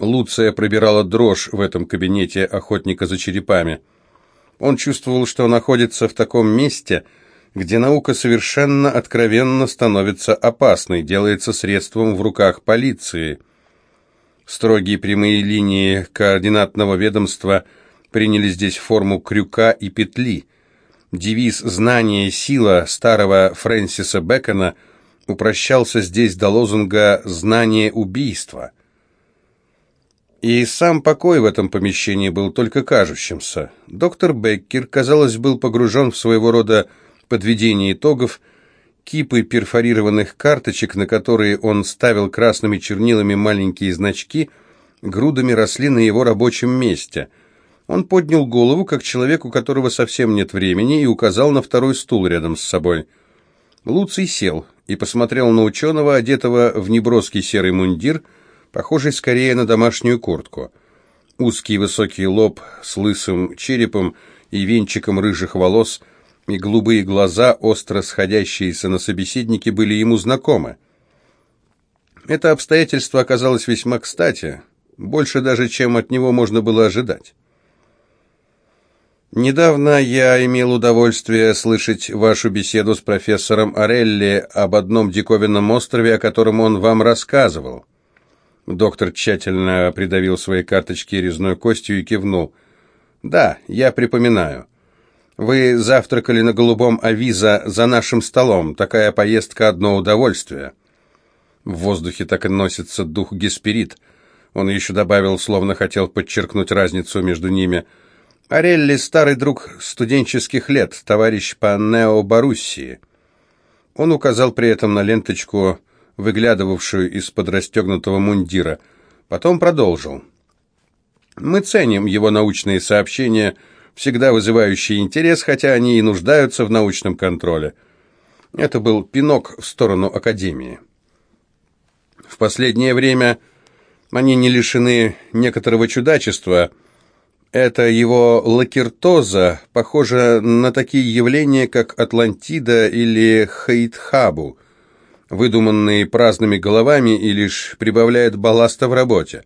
Луция пробирала дрожь в этом кабинете охотника за черепами. Он чувствовал, что находится в таком месте, где наука совершенно откровенно становится опасной, делается средством в руках полиции. Строгие прямые линии координатного ведомства приняли здесь форму крюка и петли. Девиз «Знание – сила» старого Фрэнсиса Бэкона упрощался здесь до лозунга «Знание – убийство». И сам покой в этом помещении был только кажущимся. Доктор Беккер, казалось, был погружен в своего рода подведение итогов, кипы перфорированных карточек, на которые он ставил красными чернилами маленькие значки, грудами росли на его рабочем месте. Он поднял голову, как человек, у которого совсем нет времени, и указал на второй стул рядом с собой. Луций сел и посмотрел на ученого, одетого в неброский серый мундир – похожий скорее на домашнюю куртку. Узкий высокий лоб с лысым черепом и венчиком рыжих волос и голубые глаза, остро сходящиеся на собеседнике, были ему знакомы. Это обстоятельство оказалось весьма кстати, больше даже, чем от него можно было ожидать. Недавно я имел удовольствие слышать вашу беседу с профессором Орелли об одном диковинном острове, о котором он вам рассказывал. Доктор тщательно придавил свои карточки резной костью и кивнул. «Да, я припоминаю. Вы завтракали на голубом авиза за нашим столом. Такая поездка — одно удовольствие». В воздухе так и носится дух Гесперид. Он еще добавил, словно хотел подчеркнуть разницу между ними. «Орелли — старый друг студенческих лет, товарищ по Нео-Боруссии». Он указал при этом на ленточку выглядывавшую из-под расстегнутого мундира. Потом продолжил. «Мы ценим его научные сообщения, всегда вызывающие интерес, хотя они и нуждаются в научном контроле». Это был пинок в сторону Академии. В последнее время они не лишены некоторого чудачества. Это его лакертоза похожа на такие явления, как Атлантида или Хейтхабу – выдуманные праздными головами и лишь прибавляет балласта в работе.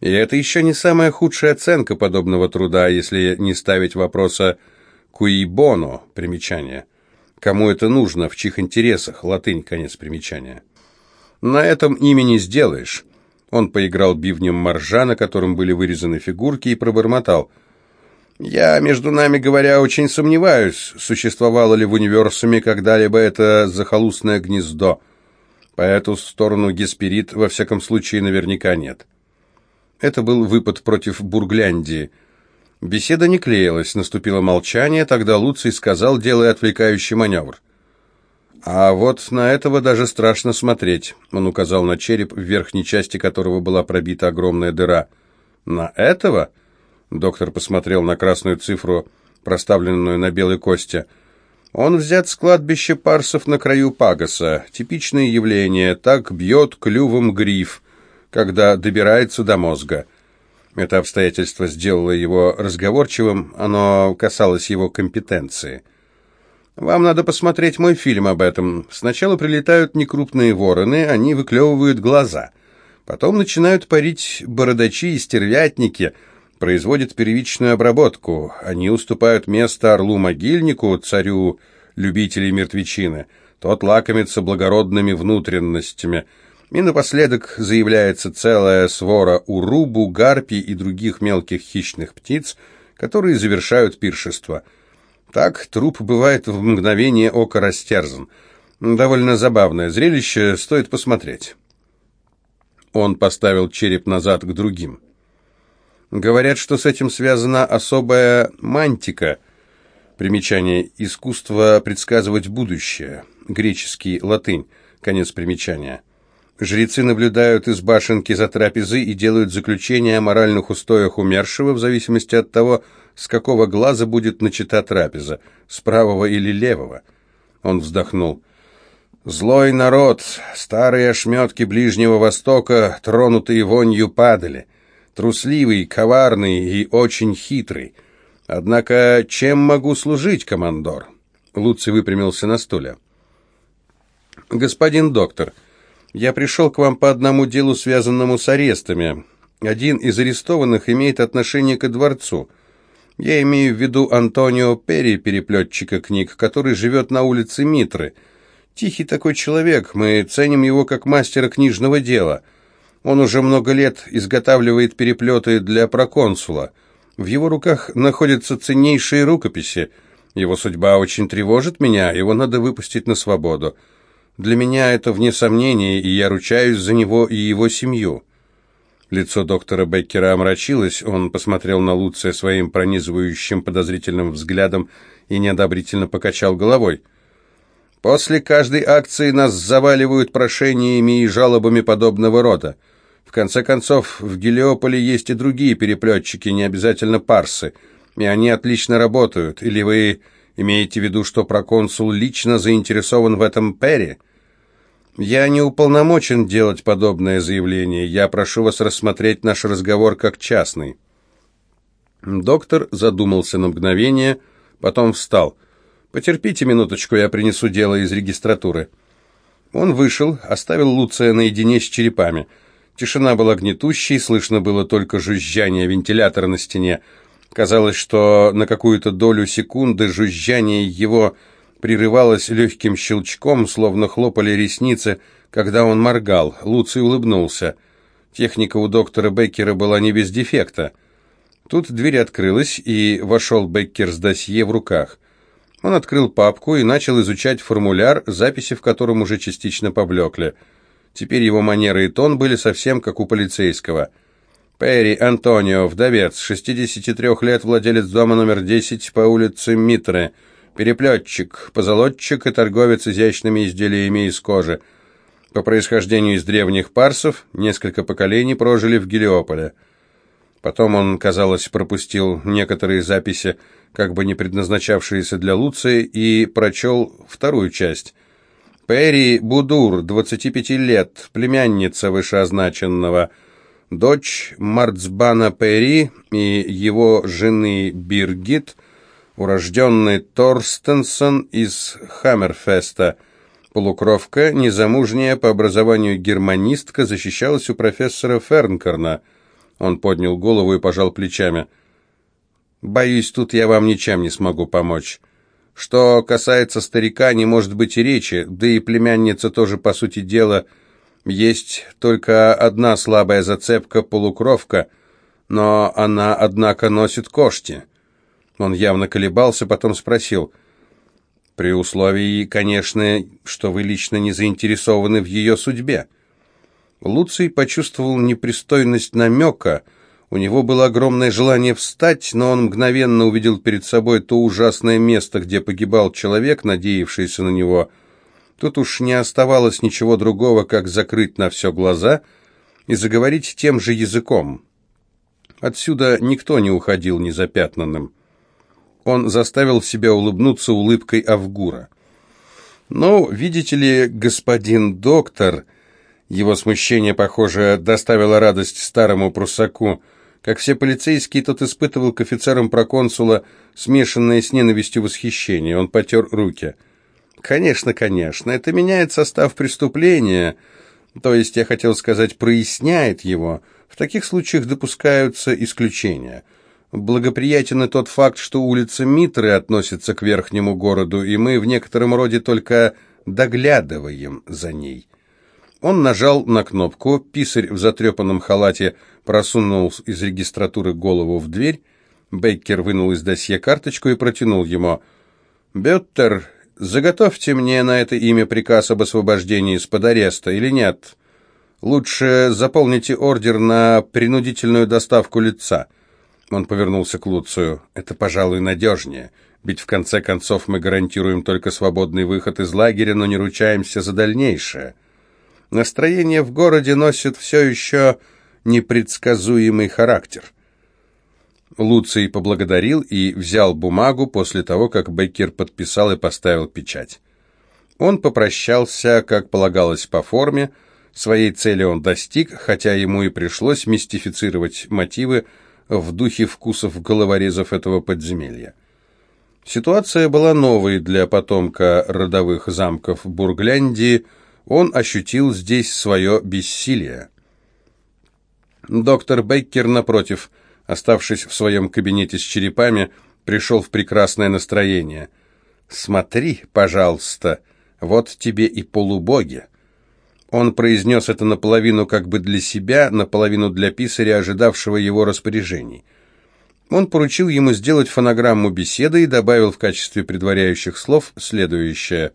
И это еще не самая худшая оценка подобного труда, если не ставить вопроса «куи боно» примечание. Кому это нужно, в чьих интересах, латынь, конец примечания. На этом имя не сделаешь. Он поиграл бивнем моржа, на котором были вырезаны фигурки, и пробормотал – я, между нами говоря, очень сомневаюсь, существовало ли в универсуме когда-либо это захолустное гнездо. По эту сторону Гесперид, во всяком случае, наверняка нет. Это был выпад против Бургляндии. Беседа не клеилась, наступило молчание, тогда Луций сказал, делая отвлекающий маневр. «А вот на этого даже страшно смотреть», — он указал на череп, в верхней части которого была пробита огромная дыра. «На этого?» Доктор посмотрел на красную цифру, проставленную на белой кости. Он взят с кладбища парсов на краю Пагаса. Типичное явление. Так бьет клювом гриф, когда добирается до мозга. Это обстоятельство сделало его разговорчивым, оно касалось его компетенции. Вам надо посмотреть мой фильм об этом. Сначала прилетают некрупные вороны, они выклевывают глаза. Потом начинают парить бородачи и стервятники – производят первичную обработку. Они уступают место орлу-могильнику, царю любителей мертвечины. Тот лакомится благородными внутренностями. И напоследок заявляется целая свора урубу, гарпий и других мелких хищных птиц, которые завершают пиршество. Так труп бывает в мгновение ока растерзан. Довольно забавное зрелище, стоит посмотреть. Он поставил череп назад к другим. Говорят, что с этим связана особая мантика. Примечание. Искусство предсказывать будущее. Греческий, латынь. Конец примечания. Жрецы наблюдают из башенки за трапезой и делают заключение о моральных устоях умершего в зависимости от того, с какого глаза будет начата трапеза, с правого или левого. Он вздохнул. «Злой народ, старые ошметки Ближнего Востока, тронутые вонью, падали трусливый, коварный и очень хитрый. Однако чем могу служить, командор?» Луций выпрямился на стуле. «Господин доктор, я пришел к вам по одному делу, связанному с арестами. Один из арестованных имеет отношение к дворцу. Я имею в виду Антонио Перри, переплетчика книг, который живет на улице Митры. Тихий такой человек, мы ценим его как мастера книжного дела. Он уже много лет изготавливает переплеты для проконсула. В его руках находятся ценнейшие рукописи. Его судьба очень тревожит меня, его надо выпустить на свободу. Для меня это вне сомнения, и я ручаюсь за него и его семью». Лицо доктора Беккера омрачилось, он посмотрел на Луция своим пронизывающим подозрительным взглядом и неодобрительно покачал головой. «После каждой акции нас заваливают прошениями и жалобами подобного рода. В конце концов, в Гелиополе есть и другие переплетчики, не обязательно парсы, и они отлично работают. Или вы имеете в виду, что проконсул лично заинтересован в этом Перри?» «Я не уполномочен делать подобное заявление. Я прошу вас рассмотреть наш разговор как частный». Доктор задумался на мгновение, потом встал. «Потерпите минуточку, я принесу дело из регистратуры». Он вышел, оставил Луция наедине с черепами. Тишина была гнетущей, слышно было только жужжание вентилятора на стене. Казалось, что на какую-то долю секунды жужжание его прерывалось легким щелчком, словно хлопали ресницы, когда он моргал. Луций улыбнулся. Техника у доктора Беккера была не без дефекта. Тут дверь открылась, и вошел Беккер с досье в руках. Он открыл папку и начал изучать формуляр, записи в котором уже частично поблекли. Теперь его манеры и тон были совсем как у полицейского. Перри Антонио, вдовец, 63 лет, владелец дома номер 10 по улице Митре, переплетчик, позолотчик и торговец изящными изделиями из кожи. По происхождению из древних парсов несколько поколений прожили в Гелиополе. Потом он, казалось, пропустил некоторые записи, как бы не предназначавшиеся для Луции, и прочел вторую часть. Перри Будур, 25 лет, племянница вышеозначенного, дочь Марцбана Перри и его жены Биргит – урожденный Торстенсон из Хаммерфеста. Полукровка, незамужняя по образованию германистка, защищалась у профессора Фернкорна. Он поднял голову и пожал плечами. «Боюсь, тут я вам ничем не смогу помочь. Что касается старика, не может быть и речи, да и племянница тоже, по сути дела, есть только одна слабая зацепка — полукровка, но она, однако, носит кошти». Он явно колебался, потом спросил. «При условии, конечно, что вы лично не заинтересованы в ее судьбе». Луций почувствовал непристойность намека. У него было огромное желание встать, но он мгновенно увидел перед собой то ужасное место, где погибал человек, надеявшийся на него. Тут уж не оставалось ничего другого, как закрыть на все глаза и заговорить тем же языком. Отсюда никто не уходил незапятнанным. Он заставил себя улыбнуться улыбкой Авгура. «Ну, видите ли, господин доктор...» Его смущение, похоже, доставило радость старому прусаку. Как все полицейские, тот испытывал к офицерам проконсула смешанное с ненавистью восхищение. Он потер руки. «Конечно, конечно, это меняет состав преступления, то есть, я хотел сказать, проясняет его. В таких случаях допускаются исключения». Благоприятен и тот факт, что улица Митры относится к верхнему городу, и мы в некотором роде только доглядываем за ней. Он нажал на кнопку, писарь в затрепанном халате просунул из регистратуры голову в дверь, Бейкер вынул из досье карточку и протянул ему. «Беттер, заготовьте мне на это имя приказ об освобождении из-под ареста или нет? Лучше заполните ордер на принудительную доставку лица». Он повернулся к Луцию. «Это, пожалуй, надежнее. Ведь в конце концов мы гарантируем только свободный выход из лагеря, но не ручаемся за дальнейшее. Настроение в городе носит все еще непредсказуемый характер». Луций поблагодарил и взял бумагу после того, как Беккер подписал и поставил печать. Он попрощался, как полагалось по форме, своей цели он достиг, хотя ему и пришлось мистифицировать мотивы, в духе вкусов головорезов этого подземелья. Ситуация была новой для потомка родовых замков Бургляндии, он ощутил здесь свое бессилие. Доктор Бейкер, напротив, оставшись в своем кабинете с черепами, пришел в прекрасное настроение. «Смотри, пожалуйста, вот тебе и полубоги». Он произнес это наполовину как бы для себя, наполовину для писаря, ожидавшего его распоряжений. Он поручил ему сделать фонограмму беседы и добавил в качестве предваряющих слов следующее.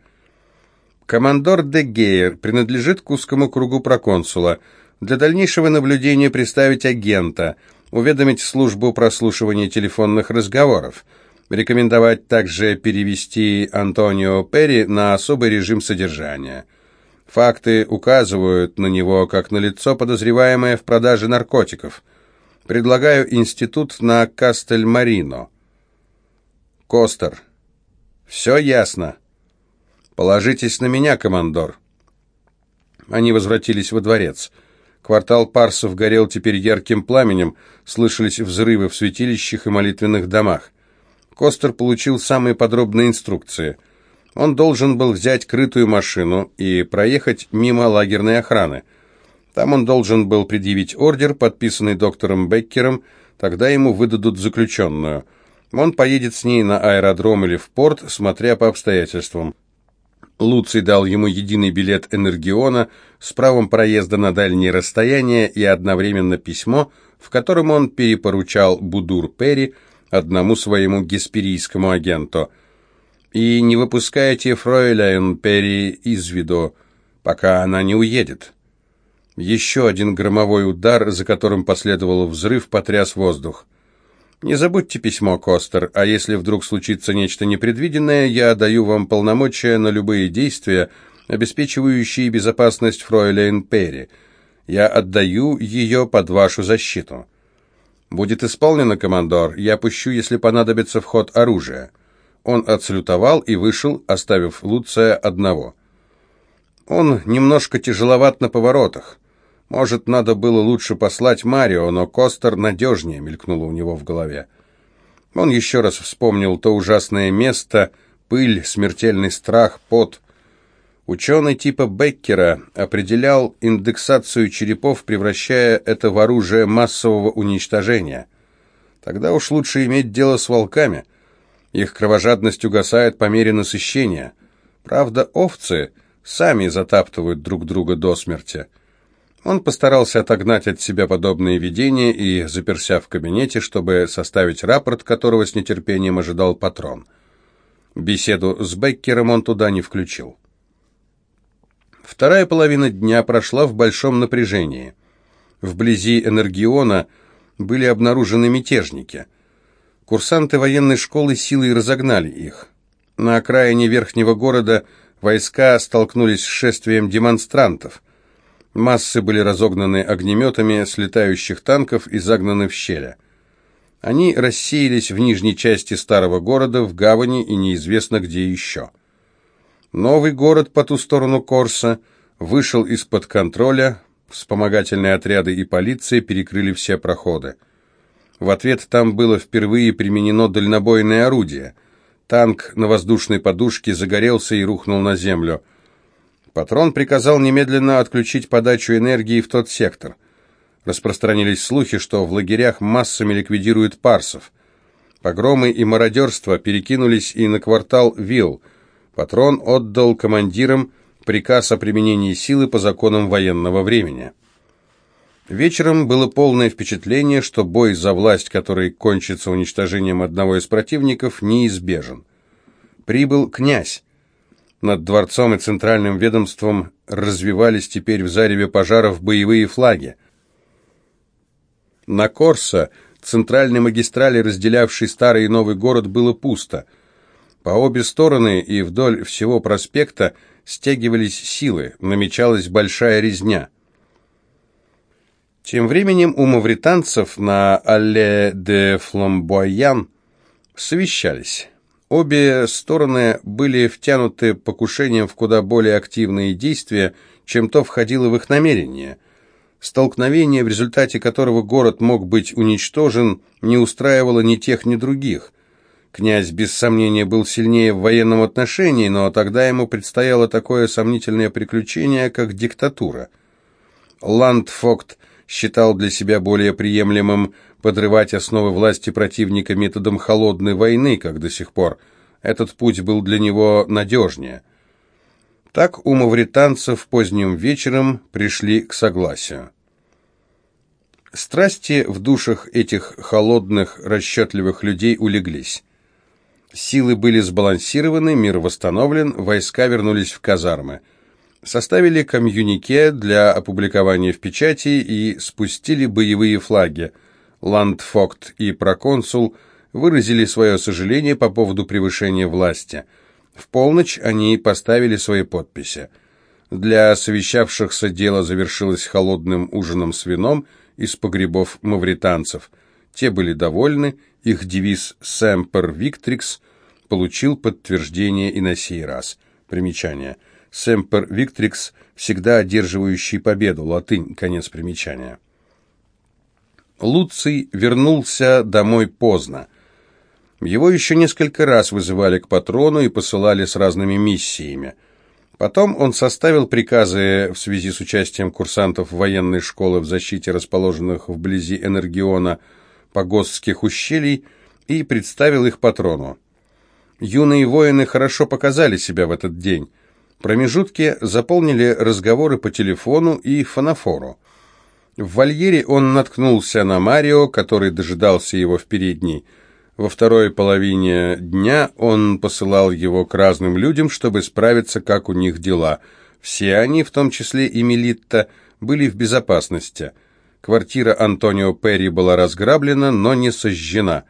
«Командор де Гейер принадлежит к узкому кругу проконсула. Для дальнейшего наблюдения представить агента, уведомить службу прослушивания телефонных разговоров, рекомендовать также перевести Антонио Перри на особый режим содержания». Факты указывают на него как на лицо, подозреваемое в продаже наркотиков. Предлагаю институт на Кастельмарино. Костер. Все ясно. Положитесь на меня, командор. Они возвратились во дворец. Квартал Парсов горел теперь ярким пламенем, слышались взрывы в святилищах и молитвенных домах. Костер получил самые подробные инструкции – он должен был взять крытую машину и проехать мимо лагерной охраны. Там он должен был предъявить ордер, подписанный доктором Беккером, тогда ему выдадут заключенную. Он поедет с ней на аэродром или в порт, смотря по обстоятельствам. Луций дал ему единый билет Энергиона с правом проезда на дальние расстояния и одновременно письмо, в котором он перепоручал Будур Перри одному своему гесперийскому агенту – и не выпускайте фройляйн Перри из виду, пока она не уедет. Еще один громовой удар, за которым последовал взрыв, потряс воздух. Не забудьте письмо, Костер, а если вдруг случится нечто непредвиденное, я даю вам полномочия на любые действия, обеспечивающие безопасность фройлейн Перри. Я отдаю ее под вашу защиту. Будет исполнено, командор. Я пущу, если понадобится вход оружия. Он отсалютовал и вышел, оставив Луция одного. Он немножко тяжеловат на поворотах. Может, надо было лучше послать Марио, но Костер надежнее, мелькнуло у него в голове. Он еще раз вспомнил то ужасное место, пыль, смертельный страх, пот. Ученый типа Беккера определял индексацию черепов, превращая это в оружие массового уничтожения. Тогда уж лучше иметь дело с волками — их кровожадность угасает по мере насыщения. Правда, овцы сами затаптывают друг друга до смерти. Он постарался отогнать от себя подобные видения и заперся в кабинете, чтобы составить рапорт, которого с нетерпением ожидал патрон. Беседу с Беккером он туда не включил. Вторая половина дня прошла в большом напряжении. Вблизи Энергиона были обнаружены мятежники – Курсанты военной школы силой разогнали их. На окраине верхнего города войска столкнулись с шествием демонстрантов. Массы были разогнаны огнеметами с летающих танков и загнаны в щели. Они рассеялись в нижней части старого города, в гавани и неизвестно где еще. Новый город по ту сторону Корса вышел из-под контроля, вспомогательные отряды и полиция перекрыли все проходы. В ответ там было впервые применено дальнобойное орудие. Танк на воздушной подушке загорелся и рухнул на землю. Патрон приказал немедленно отключить подачу энергии в тот сектор. Распространились слухи, что в лагерях массами ликвидируют парсов. Погромы и мародерство перекинулись и на квартал Вилл. Патрон отдал командирам приказ о применении силы по законам военного времени. Вечером было полное впечатление, что бой за власть, который кончится уничтожением одного из противников, неизбежен. Прибыл князь. Над дворцом и центральным ведомством развивались теперь в зареве пожаров боевые флаги. На Корсо, центральной магистрали, разделявшей старый и новый город, было пусто. По обе стороны и вдоль всего проспекта стягивались силы, намечалась большая резня – тем временем у мавританцев на Алле де Фламбоян совещались. Обе стороны были втянуты покушением в куда более активные действия, чем то входило в их намерение. Столкновение, в результате которого город мог быть уничтожен, не устраивало ни тех, ни других. Князь, без сомнения, был сильнее в военном отношении, но тогда ему предстояло такое сомнительное приключение, как диктатура. Ландфокт считал для себя более приемлемым подрывать основы власти противника методом холодной войны, как до сих пор. Этот путь был для него надежнее. Так у мавританцев поздним вечером пришли к согласию. Страсти в душах этих холодных, расчетливых людей улеглись. Силы были сбалансированы, мир восстановлен, войска вернулись в казармы. Составили комьюнике для опубликования в печати и спустили боевые флаги. Ландфокт и проконсул выразили свое сожаление по поводу превышения власти. В полночь они поставили свои подписи. Для совещавшихся дело завершилось холодным ужином с вином из погребов мавританцев. Те были довольны, их девиз «Semper Victrix» получил подтверждение и на сей раз. Примечание. «Semper Victrix» всегда одерживающий победу, латынь, конец примечания. Луций вернулся домой поздно. Его еще несколько раз вызывали к патрону и посылали с разными миссиями. Потом он составил приказы в связи с участием курсантов военной школы в защите расположенных вблизи Энергиона погостских ущелий и представил их патрону. Юные воины хорошо показали себя в этот день. Промежутки заполнили разговоры по телефону и фонофору. В вольере он наткнулся на Марио, который дожидался его в передней. Во второй половине дня он посылал его к разным людям, чтобы справиться, как у них дела. Все они, в том числе и Мелитта, были в безопасности. Квартира Антонио Перри была разграблена, но не сожжена.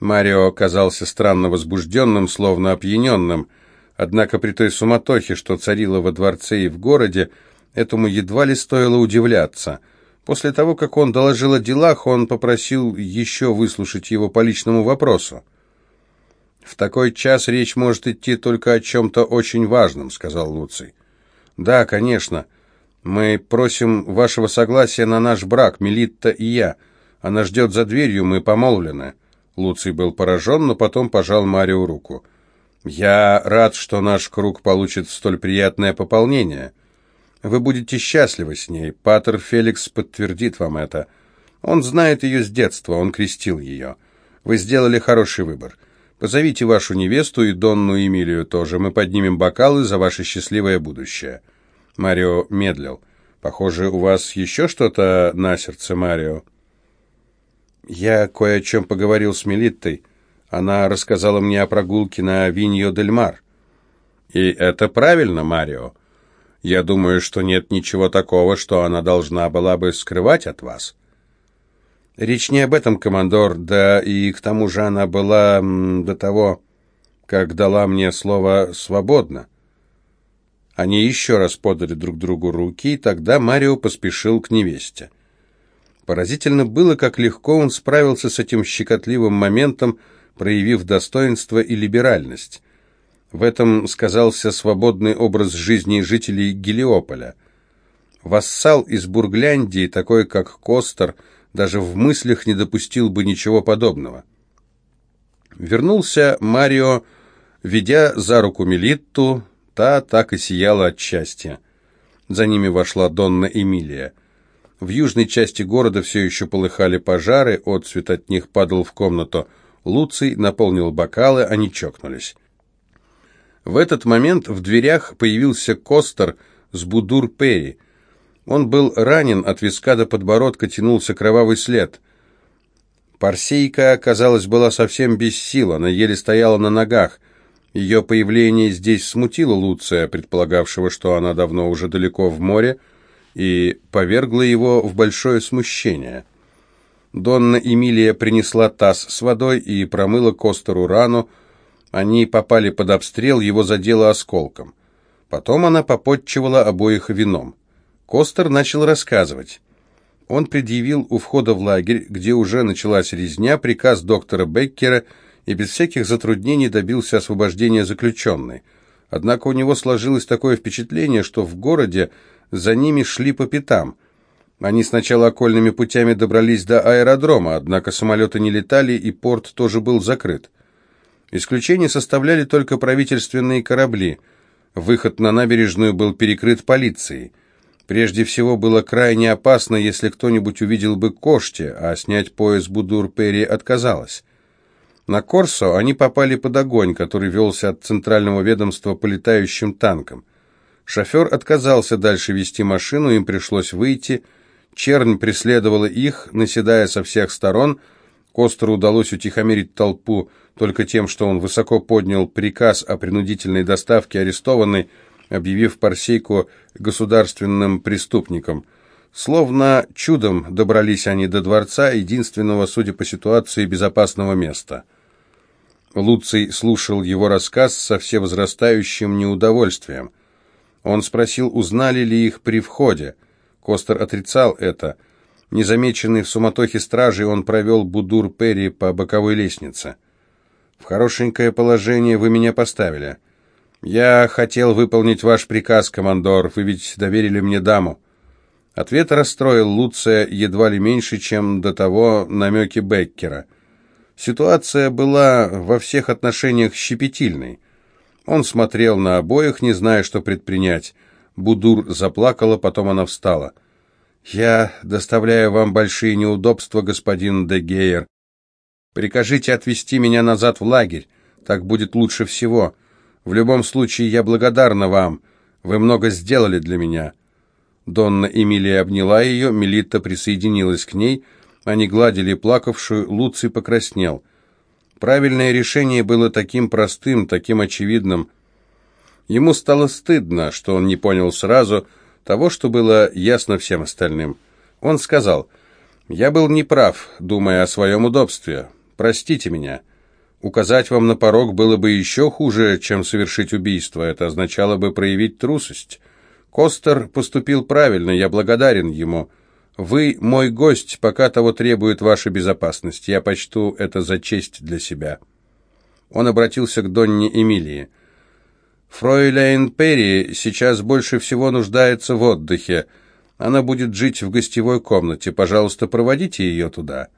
Марио казался странно возбужденным, словно опьяненным. Однако при той суматохе, что царила во дворце и в городе, этому едва ли стоило удивляться – После того, как он доложил о делах, он попросил еще выслушать его по личному вопросу. «В такой час речь может идти только о чем-то очень важном», — сказал Луций. «Да, конечно. Мы просим вашего согласия на наш брак, Мелитта и я. Она ждет за дверью, мы помолвлены». Луций был поражен, но потом пожал Марио руку. «Я рад, что наш круг получит столь приятное пополнение». Вы будете счастливы с ней. Патер Феликс подтвердит вам это. Он знает ее с детства, он крестил ее. Вы сделали хороший выбор. Позовите вашу невесту и Донну Эмилию тоже. Мы поднимем бокалы за ваше счастливое будущее». Марио медлил. «Похоже, у вас еще что-то на сердце, Марио?» «Я кое о чем поговорил с Мелиттой. Она рассказала мне о прогулке на Виньо-дель-Мар». «И это правильно, Марио. Я думаю, что нет ничего такого, что она должна была бы скрывать от вас. Речь не об этом, командор, да и к тому же она была до того, как дала мне слово «свободно». Они еще раз подали друг другу руки, и тогда Марио поспешил к невесте. Поразительно было, как легко он справился с этим щекотливым моментом, проявив достоинство и либеральность. В этом сказался свободный образ жизни жителей Гелиополя. Вассал из Бургляндии, такой как Костер, даже в мыслях не допустил бы ничего подобного. Вернулся Марио, ведя за руку Мелитту, та так и сияла от счастья. За ними вошла Донна Эмилия. В южной части города все еще полыхали пожары, отцвет от них падал в комнату. Луций наполнил бокалы, они чокнулись. В этот момент в дверях появился Костер с Будур Перри. Он был ранен, от виска до подбородка тянулся кровавый след. Парсейка, казалось, была совсем без сил, она еле стояла на ногах. Ее появление здесь смутило Луция, предполагавшего, что она давно уже далеко в море, и повергло его в большое смущение. Донна Эмилия принесла таз с водой и промыла Костеру рану, они попали под обстрел, его задело осколком. Потом она попотчевала обоих вином. Костер начал рассказывать. Он предъявил у входа в лагерь, где уже началась резня, приказ доктора Беккера и без всяких затруднений добился освобождения заключенной. Однако у него сложилось такое впечатление, что в городе за ними шли по пятам. Они сначала окольными путями добрались до аэродрома, однако самолеты не летали и порт тоже был закрыт. Исключение составляли только правительственные корабли. Выход на набережную был перекрыт полицией. Прежде всего, было крайне опасно, если кто-нибудь увидел бы Кошти, а снять пояс Будур-Перри отказалась. На Корсо они попали под огонь, который велся от центрального ведомства по летающим танкам. Шофер отказался дальше вести машину, им пришлось выйти. Чернь преследовала их, наседая со всех сторон. Костеру удалось утихомирить толпу только тем, что он высоко поднял приказ о принудительной доставке арестованной, объявив Парсейку государственным преступником. Словно чудом добрались они до дворца, единственного, судя по ситуации, безопасного места. Луций слушал его рассказ со всевозрастающим неудовольствием. Он спросил, узнали ли их при входе. Костер отрицал это. Незамеченный в суматохе стражей, он провел Будур Перри по боковой лестнице. «В хорошенькое положение вы меня поставили. Я хотел выполнить ваш приказ, командор, вы ведь доверили мне даму». Ответ расстроил Луция едва ли меньше, чем до того намеки Беккера. Ситуация была во всех отношениях щепетильной. Он смотрел на обоих, не зная, что предпринять. Будур заплакала, потом она встала. «Я доставляю вам большие неудобства, господин де Гейер. Прикажите отвезти меня назад в лагерь. Так будет лучше всего. В любом случае, я благодарна вам. Вы много сделали для меня». Донна Эмилия обняла ее, Мелитта присоединилась к ней. Они гладили плакавшую, Луций покраснел. Правильное решение было таким простым, таким очевидным. Ему стало стыдно, что он не понял сразу того, что было ясно всем остальным. Он сказал, «Я был неправ, думая о своем удобстве. Простите меня. Указать вам на порог было бы еще хуже, чем совершить убийство. Это означало бы проявить трусость. Костер поступил правильно, я благодарен ему». Вы мой гость, пока того требует ваша безопасность. Я почту это за честь для себя». Он обратился к Донне Эмилии. «Фройляйн Перри сейчас больше всего нуждается в отдыхе. Она будет жить в гостевой комнате. Пожалуйста, проводите ее туда».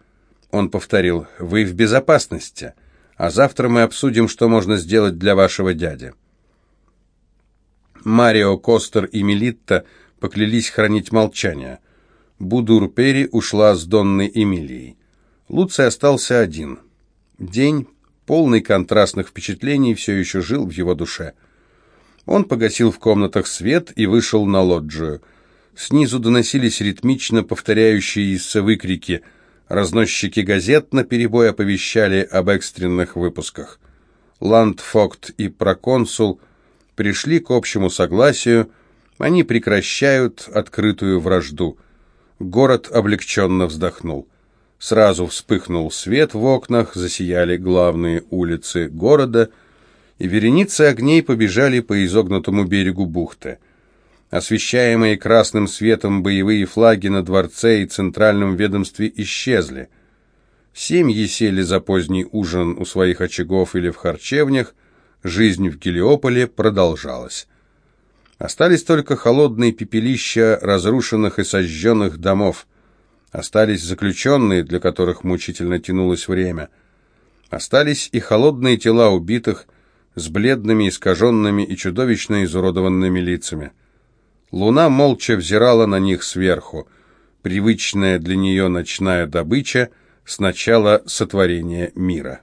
Он повторил, «Вы в безопасности, а завтра мы обсудим, что можно сделать для вашего дяди». Марио, Костер и Мелитта поклялись хранить молчание. Будур Пери ушла с Донной Эмилией. Луций остался один. День, полный контрастных впечатлений, все еще жил в его душе. Он погасил в комнатах свет и вышел на лоджию. Снизу доносились ритмично повторяющиеся выкрики. Разносчики газет на перебой оповещали об экстренных выпусках. Ландфокт и проконсул пришли к общему согласию, они прекращают открытую вражду. Город облегченно вздохнул. Сразу вспыхнул свет в окнах, засияли главные улицы города, и вереницы огней побежали по изогнутому берегу бухты. Освещаемые красным светом боевые флаги на дворце и центральном ведомстве исчезли. Семьи сели за поздний ужин у своих очагов или в харчевнях, жизнь в Гелиополе продолжалась. Остались только холодные пепелища разрушенных и сожженных домов. Остались заключенные, для которых мучительно тянулось время. Остались и холодные тела убитых с бледными, искаженными и чудовищно изуродованными лицами. Луна молча взирала на них сверху. Привычная для нее ночная добыча с начала сотворения мира.